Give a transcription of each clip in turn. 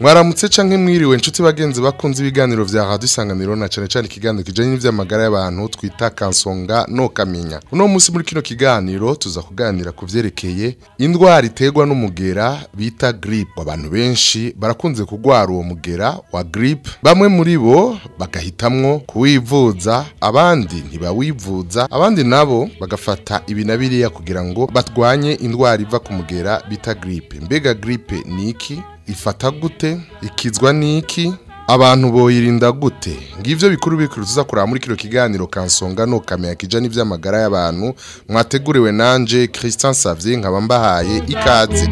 mwaramutse canke mwiriwe inshuti bagenzi bakunze ibiganiro vya radio na cyane cyane ikiganiro kijanye n'ivy'amagara y'abantu twita kansonga no kamenya uno munsi muri kino kiganiro tuza kuganira ku vyerekeye indwara iterwa n'umugera bita grippe abantu benshi barakunze kugwara uwo mugera wa grippe bamwe muri bo bagahitamo kuwivuza abandi ntibawivuza abandi nabo bagafata ibinabiriya kugira ngo batwanye indwara iva ku mugera bita grippe mbega grippe ni iki ifata gute ikizwa n'iki abantu boyirinda gute ngibyo bikuru bikuru tuzakora muri kiro kiganiro kansonga no kamera kija n'ivy'amagara y'abantu mwateguriwe nanje Christian Savye nkaba mbahaye ikaze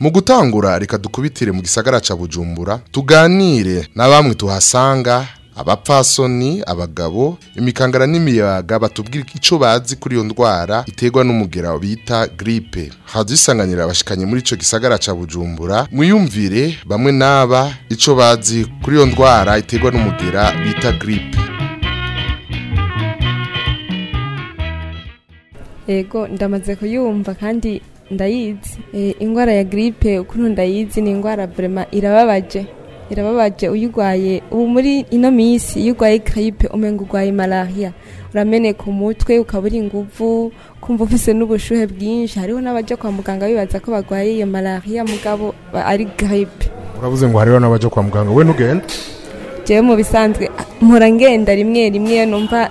mu gutangura reka dukubitire mu gisagara ca Bujumbura tuganire na bamwe tuhasanga abapfasoni abagabo imikangara n'imiyaga batubwira icyo bazi kuri iyo ndwara iterwa n'umugera bita gripe hazisanganira abashikanye muri icyo gisagara ca Bujumbura mwiyumvire bamwe naba icyo bazi kuri iyo ndwara iterwa n'umugera bita gripe Ego ndamaze kuyumva kandi ndayizi eh, indwara ya gripe ukuntu ndayizi ni indwara vraiment irababaje birababaje uyirwaye ubu muri ino minsi iyo urwaye karayipe umenga urwaye malariya urameneka umutwe ukaba uri inguvu kumva ufise n'ubushuhe bwinshi hariho n'abajya kwa muganga bibaza ko barwaye iyo malariya mugabo ari garayipe uravuze ngo hariho n'abajya kwa muganga we n'ugenda njyewe mu bisanzwe mpora ngenda rimwe rimwe numva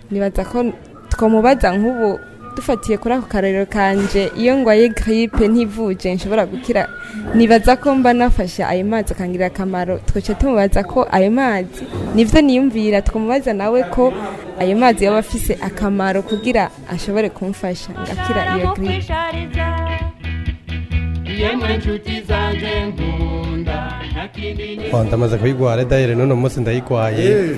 nibaza ko twamubaza nk'ubu dufatiye kuri ako karero kanje iyo ngwaye giripe ntivuje nshobora gukira nibaza ko mba nafashe ayo mazi akangirira akamaro twaca tumubaza ko ayo mazi nibyo niyumvira twamubaza nawe ko ayo mazi yaba afise akamaro kugira ashobore kumfasha ngakira iyo giripe fanta amaze kuyigwara dayire n'uno munsi ndayigwaye eh.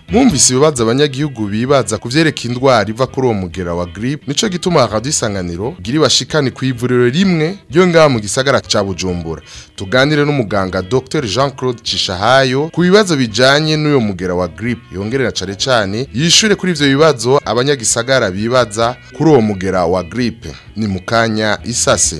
mwumvise ibibazo abanyagihugu bibaza ku indwara iva kuri uwo mugera wa grippe nico gituma radisanganiro giri bashikane ku ivuriro rimwe ryo ngaha mu gisagara ca Bujumbura tuganire n'umuganga Dr Jean-Claude Cishahayo ku bibazo bijanye n'uyo mugera wa gripe yongere na care cyane yishure kuri ivyo bibazo abanyagisagara bibaza kuri uwo mugera wa grippe ni mukanya isase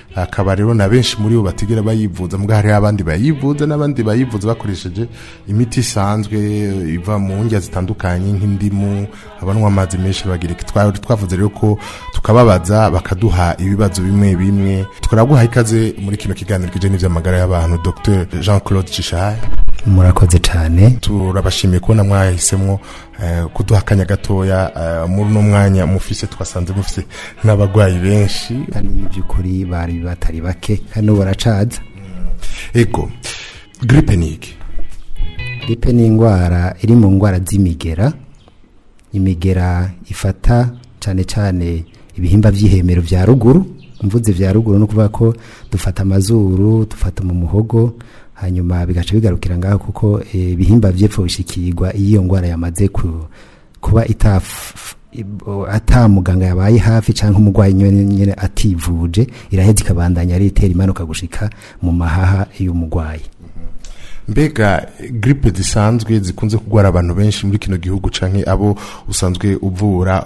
akaba rero na benshi muri bo bategera bayivuza mbwa hariho abandi bayivuza n'abandi bayivuza bakoresheje imiti isanzwe iva mu ndya zitandukanye nk'indimu abanywa amazi menshi bagirika twavuze rero ko tukababaza bakaduha ibibazo bimwe bimwe twaraguha ikaze muri kino kiganiro kijyanye n'iby'amagara y'abantu dr jean claude cishaye murakoze cyane turabashimiye kubona mwahisemo eh, kuduha akanya gatoya eh, muri uno mwanya mufise twasanze mufise n'abarwayi benshi kandi mu by'ukuri bari batari bake hano baracaza mm. ego giripe ni iki giripe ni indwara iri mu ndwara z'imigera imigera ifata cyane cyane ibihimba by'ihemero bya ruguru mvuze bya ruguru ni ukuvuga ko dufata amazuru dufata mu muhogo hanyuma bigaca bigarukira ngaho kuko ibihimba eh, by'epfo bishikirwa iyo ndwara yamaze kuba ata muganga yabaye hafi cyangwa umurwayi nyine ativuje iraheza ikabandanya ari itera imanuka gushika mu mahaha y'umurwayi mbega giripe zisanzwe zikunze kurwara abantu benshi muri kino gihugu cyangwa abo usanzwe uvura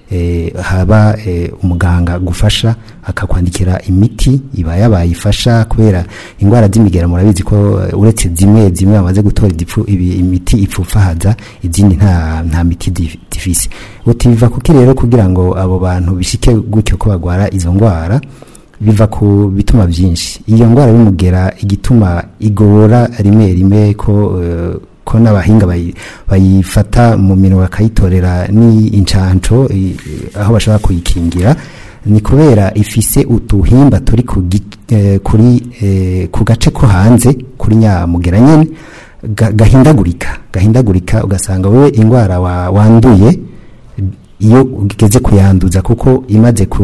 Eh, haba eh, umuganga gufasha akakwandikira imiti iba yabaye ifasha kubera indwara z'imigera murabizi ko eh, uretse zimwe zimwe bamaze gutora imiti ipfupfahaza izindi nta nta miti divise utibiva kuki rero kugira ngo abo bantu bishike gutyo ko bagwara izo ndwara biva ku bituma byinshi iyo ndwara y'umugera igituma igorora rimwe rimwe ko ko n'abahinga bayifata mu minwa bakayitorera ni incanco aho bashobora kuyikingira ni kubera ifise uduhimba turi ku eh, eh, gace ko hanze kuri nyamugera nyine gahindagurika gahindagurika ugasanga wowe indwara wanduye iyo ugeze kuyanduza kuko imaze ku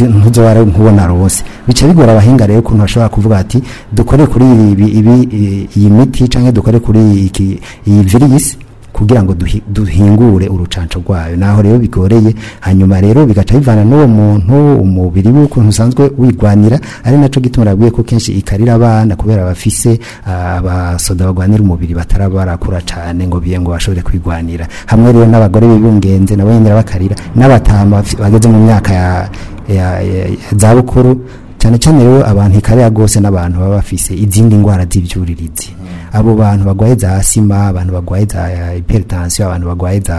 ntuzo wari nkubona rwose bica bigora abahinga rero ukuntu bashobora kuvuga ati dukore kuri iyi miti cyangwa dukore kuri iyi virisi kugira ngo duhingure urucanco rwayo naho rero bigoreye hanyuma rero bigaca bivana n'uwo muntu umubiri w'ukuntu usanzwe wigwanira ari nacyo gituma nabwiye ko kenshi ikarira abana kubera abafise abasoda bagwanira umubiri batara barakura cyane ngo biye ngo bashobore kwigwanira hamwe rero n'abagore bibungenze nabo nyine bakarira n'abatama bageze mu myaka ya zabukuru cyane cyane rero abantu ikarera rwose n'abantu baba bafise izindi ndwara z'ibyuririzi hmm. abo bantu barwaye za sima abantu barwaye za hiperitansiyo abantu barwaye za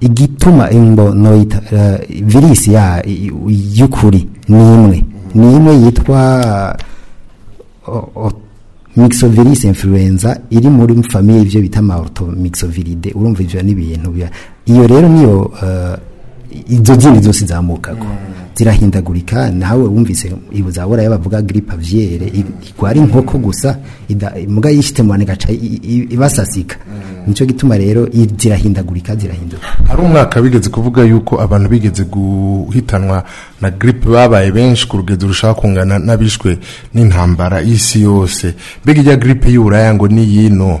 igituma imbono e, virisi y'ukuri ni imwe ni imwe yitwa mixovirus influenza iri muri famille ivyo bita mautomixoviride urumva ivyo ni iyo rero niyo uh, izo zindi zose zamukako zirahindagurika nawe wumvise ibuza wora yabavuga grippe aviaire igwara inkoko gusa imuga yishite mu gaca ibasasika mm. nico gituma rero zirahindagurika zirahinduka hari umwaka bigeze kuvuga yuko abantu bigeze guhitanwa na grippe babaye benshi ku rugendo rushaka kungana n'abishwe n'intambara isi yose mbega ijya grippe y'uburaya ngo ni yino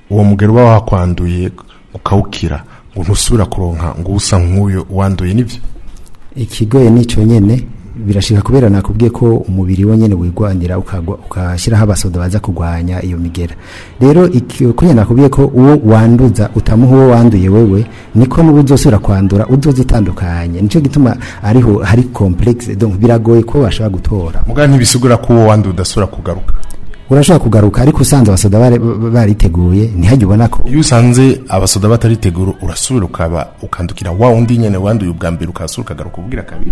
uwo mugero uba wakwanduye ukawukira umuntu usubira kuronka ngo usa nk'uyu wanduye nibyo ikigoye nicyo nyine birashika kubera nakubwiye ko umubiri wo nyene wigwanira ukashyiraho abasoda baza kugwanya iyo migera rero kuriya nakubwiye ko uwo wanduza utamuha uwo wanduye wewe niko n'ubu uzosubira kwandura uzoza utandukanye nicyo gituma ariho hari complexe biragoye ko bashobora gutora mugabo ntibisigura ko uwo wanduye udasubira kugaruka urashobora kugaruka ariko usanze abasoda bariteguye ntihajye ubona ko iyo usanze abasoda bataritegura urasubira ukaba ukandukira wa undi nyine wanduye ubwa mbere ukahasura ukagaruka ubwira kabiri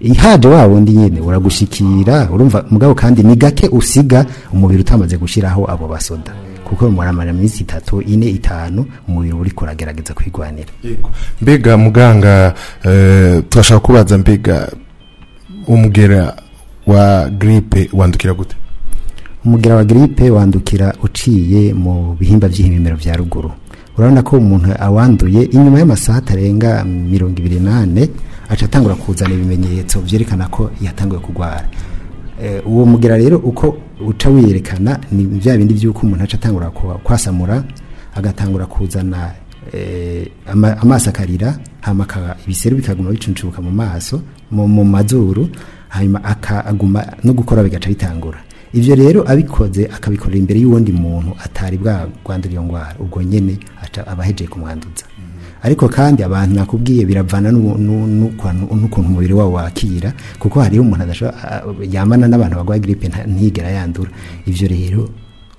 ihaje wa wundi nyene uragushyikira urumva mugabo kandi ni gake usiga umubiri utamaze gushiraho abo basoda kuko muramara minsi itatu ine itanu umubiri uri kuragerageza kwigwanira mbega muganga uh, turashaka kubaza mbega umugera wa gripe wandukira gute umugera wa gripe wandukira uciye mu bihimba by'ihimimero bya ruguru urabona ko umuntu awanduye inyuma y'amasaha atarenga mirongo ibiri n'ane aca atangura kuzana ibimenyetso byerekana ko yatanguye kurwara eh, uwo mugera rero uko uca wiyerekana ni bya bindi by'uko umuntu aca atangura kwasamura agatangura kuzana eh, amaso akarira ibiseru bikaguma bicuncubuka mu maso mu mazuru hanyuma akaguma no gukora bigaca bitangura ivyo rero abikoze akabikorera imbere y'uwundi muntu atari bwagwandura iyo ngwara ubwo nyene aca abahejeje kumwanduza ariko kandi abantu nakubwiye biravana n'ukuntu umubiri wabo wakira kuko hariho umuntu yamana n'abantu barwaye gripe ntigera yandura ivyo rero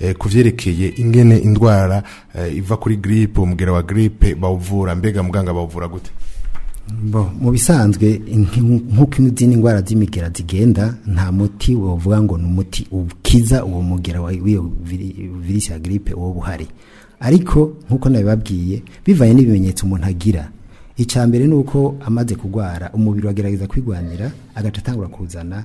eh, ku byerekeye ingene indwara eh, iva kuri giripe umugera wa giripe bawuvura mbega muganga bawuvura gute mu bisanzwe nk'uko izindi ndwara z'imigera zigenda nta muti wavuga ngo ni umuti ukiza uwo mugera w'iyo virusi ya giripe uba uhari ariko nk'uko nabibabwiye bivanye n'ibimenyetso umuntu agira icya mbere ni uko amaze kurwara umubiri wagerageza kwirwanira agaca atangura kuzana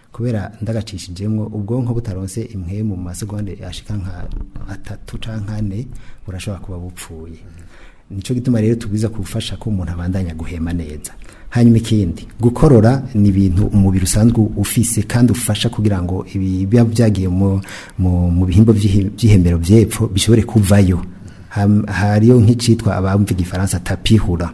kubera ndagacishijemo ubwonko butaronse imwe mu masegonde ashika nka atatu canke ane burashobora kuba bupfuye nicyo gituma rero tubwiza gufasha ko umuntu abandanya guhema neza hanyuma ikindi gukorora ni ibintu umubiri usanzwe ufise kandi ufasha kugira ngo ibiba byagiye mu bihimba by'ihemero by'epfo bishobore kuvayo hariyo nk'icyitwa abamva igifaransa tapihura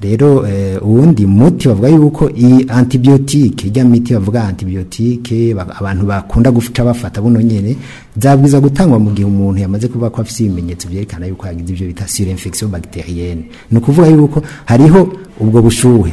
rero eh, ubundi muti bavuga yuko iyi antibiyotike ijya miti bavuga antibiyotike abantu bakunda guca bafata buno nyine zabwiza gutangwa mu gihe umuntu yamaze kuba ko afite ibimenyetso byerekana yuko yagize ibyo bita infection bacterienne ni ukuvuga yuko hariho ubwo bushuhe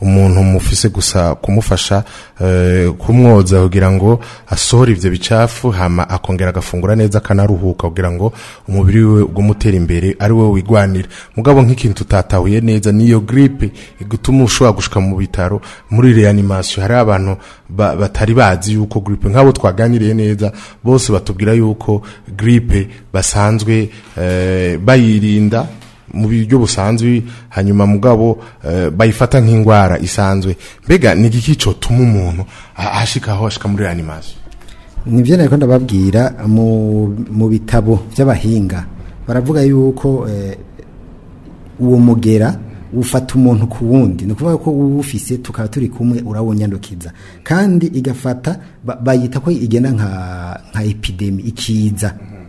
umuntu mufise gusa kumufasha Eh, kumwoza kugira ngo asohore ibyo bicafu hama akongera agafungura neza akanaruhuka kugira ngo umubiri we umutera imbere ari we wigwanira mugabo nk'ikintu tutatahuye neza niyo giripe igutuma ushobora gushuka mu bitaro muri reanimasiyo hari abantu batari bazi yuko giripe nk'abo twaganiriye neza bose batubwira yuko giripe basanzwe eh, bayirinda mu buryo busanzwe hanyuma mugabo eh, bayifata nk'indwara isanzwe mbega ni igikico tuma umuntu ahashikaho ashika muri reanimation ni byo nari ndababwira mu bitabo by'abahinga baravuga yuko eh, uwo mugera ufata umuntu ku wundi ni ukuvuga ko uwufise tukaba turi kumwe urawunyandukiza kandi igafata bayita ko igena nka epidemi ikiza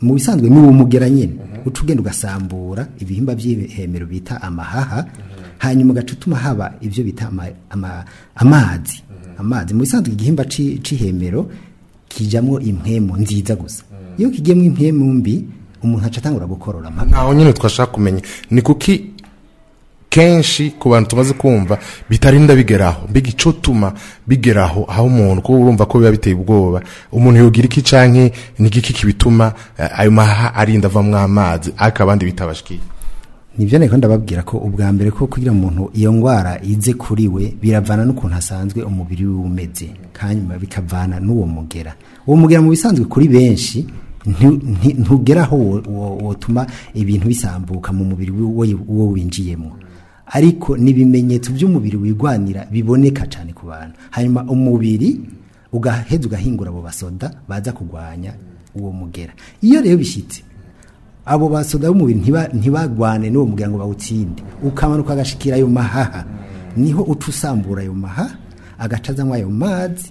mu bisanzwe ni umugera nyine uca ugenda ugasambura ibihimba by'ibihemero bita amahaha hanyuma ugaca utuma haba ibyo bita amazi amazi mu bisanzwe igihimba cy'ihemero kijyamo impemu nziza gusa iyo kijyemo impemu mbi umuntu aca atangura gukorora amata ntaho nyine twashaka kumenya ni kuki kenshi ku bantu tumaze kumva bitarinda bigeraho mbega icyo bigeraho aho umuntu kuko urumva ko biba biteye ubwoba umuntu yogira iki canke ni iki kibituma eh, ayo maha arinda avamwo amazi ariko abandi bitabashikiye nibyo niko ndababwira ko ubwa mbere ko kugira umuntu iyo ndwara ize kuri we biravana n'ukuntu asanzwe umubiri we umeze kandi bikavana n'uwo mugera uwo mugera mu bisanzwe kuri benshi ntugeraho wotuma ibintu bisambuka mu mubiri we winjiyemo ariko n’ibimenyetso ibimenyetso by'umubiri wigwanira biboneka cyane ku bantu hanyuma umubiri ugaheza ugahingura abo basoda baza kugwanya uwo mugera iyo rero bishyitse abo basoda b'umubiri ntibagwane n'uwo mugera ngo bawutsinde ukamanuka agashikira ayo mahaha niho uca usambura ayo maha agaca azanywa ayo mazi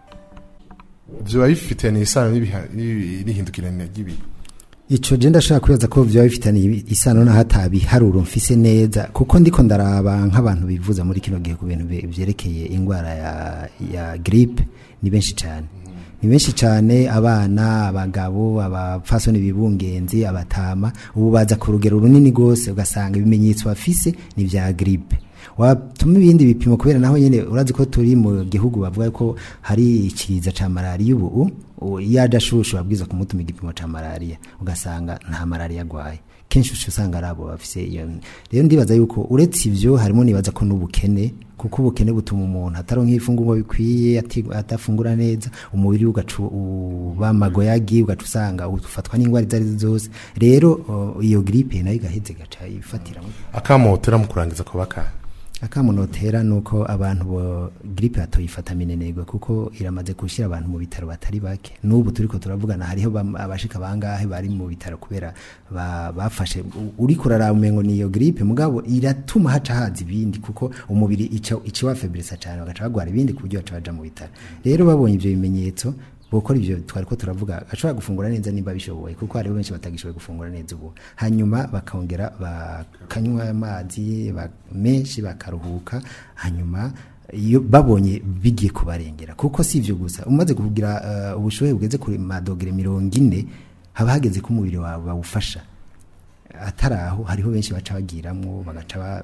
biba bifite n'isano n'ihindukirane ry'ibihe icyo genda ashaka kubaza ko byaba bifitanye isano n'ahatabiharuro mfise neza kuko ndiko ndaraba nk'abantu bivuza muri kino gihe ku bintu byerekeye indwara ya, ya gripe ni benshi cyane ni benshi cyane abana abagabo abapfasoni bibungenzi abatama ubu baza ku rugero runini rwose ugasanga ibimenyetso bafise ni bya gripe watuma ibindi bipimo kubera naho nyine urazi ko turi mu gihugu bavuga ko hari ikiza cya malariya ubu iyo adashushe babwiza kumutuma igipimo cya malariya ugasanga nta malariya arwaye kenshi usanga ari abo bafite iyo rero ndibaza yuko uretse ibyo harimo nibaza ko n'ubukene kuko ubukene butuma umuntu ataronka ifunguro bikwiye atafungura neza umubiri ugacu uba magoyagi ugacu usanga ufatwa n'indwara izo ari zo zose rero iyo giripe nayo igahetse igaca ifatira akamotera mu kurangiza kwa bakanga akamuno tera nuko abantu bo gripe atoyifata minenerwa kuko iramaze gushyira abantu mu bitaro batari bake n'ubu turi ko turavugana hariho abashika bangahe bari mu bitaro kubera bafashe uri kuraraba umengo iyo gripe mugabo iratuma haca haza ibindi kuko umubiri ica wa febrilisa cyane bagaca bagwara ibindi ku buryo mu bitaro rero babonye ibyo bimenyetso gukora ibyo twari ko turavuga ashobora gufungura neza niba bishoboye kuko hariho benshi batagishoboye gufungura neza ubu hanyuma bakongera bakanywa amazi menshi bakaruhuka hanyuma iyo babonye bigiye kubarengera kuko si ibyo gusa umaze kugira eh, ubushobozi bugeze kuri madogere mirongo ine haba hageze ko umubiri wawe bawufasha atari aho hariho benshi baca bagiramo bagaca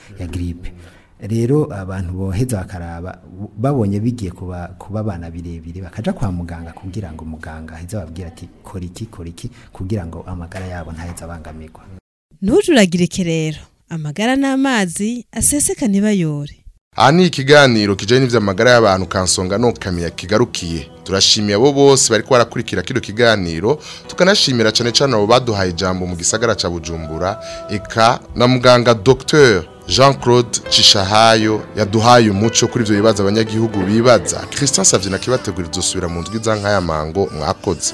ya giripe rero abantu boheza bakaraba babonye bigiye kuba abana birebire bakajya kwa muganga kugira ngo muganga aheze babwira ati kora iki kora iki kugira ngo amagara yabo ntaheze abangamirwa ntujuragirike rero amagara n'amazi aseseka ntibayore aha ni ikiganiro kijyanye n'iby'amagara y'abantu kansonga n'ukamiya kigarukiye turashimiye abo bose bari kubarakurikira kino kiganiro tukanashimira cyane cyane abo baduhaye ijambo mu gisagara cya bujumbura eka na muganga dogiteri jean claude cishahayo yaduhaye umuco kuri ibyo bibaza abanyagihugu bibaza christian savye na kibategura izosubira mu ndwi mango mwakoze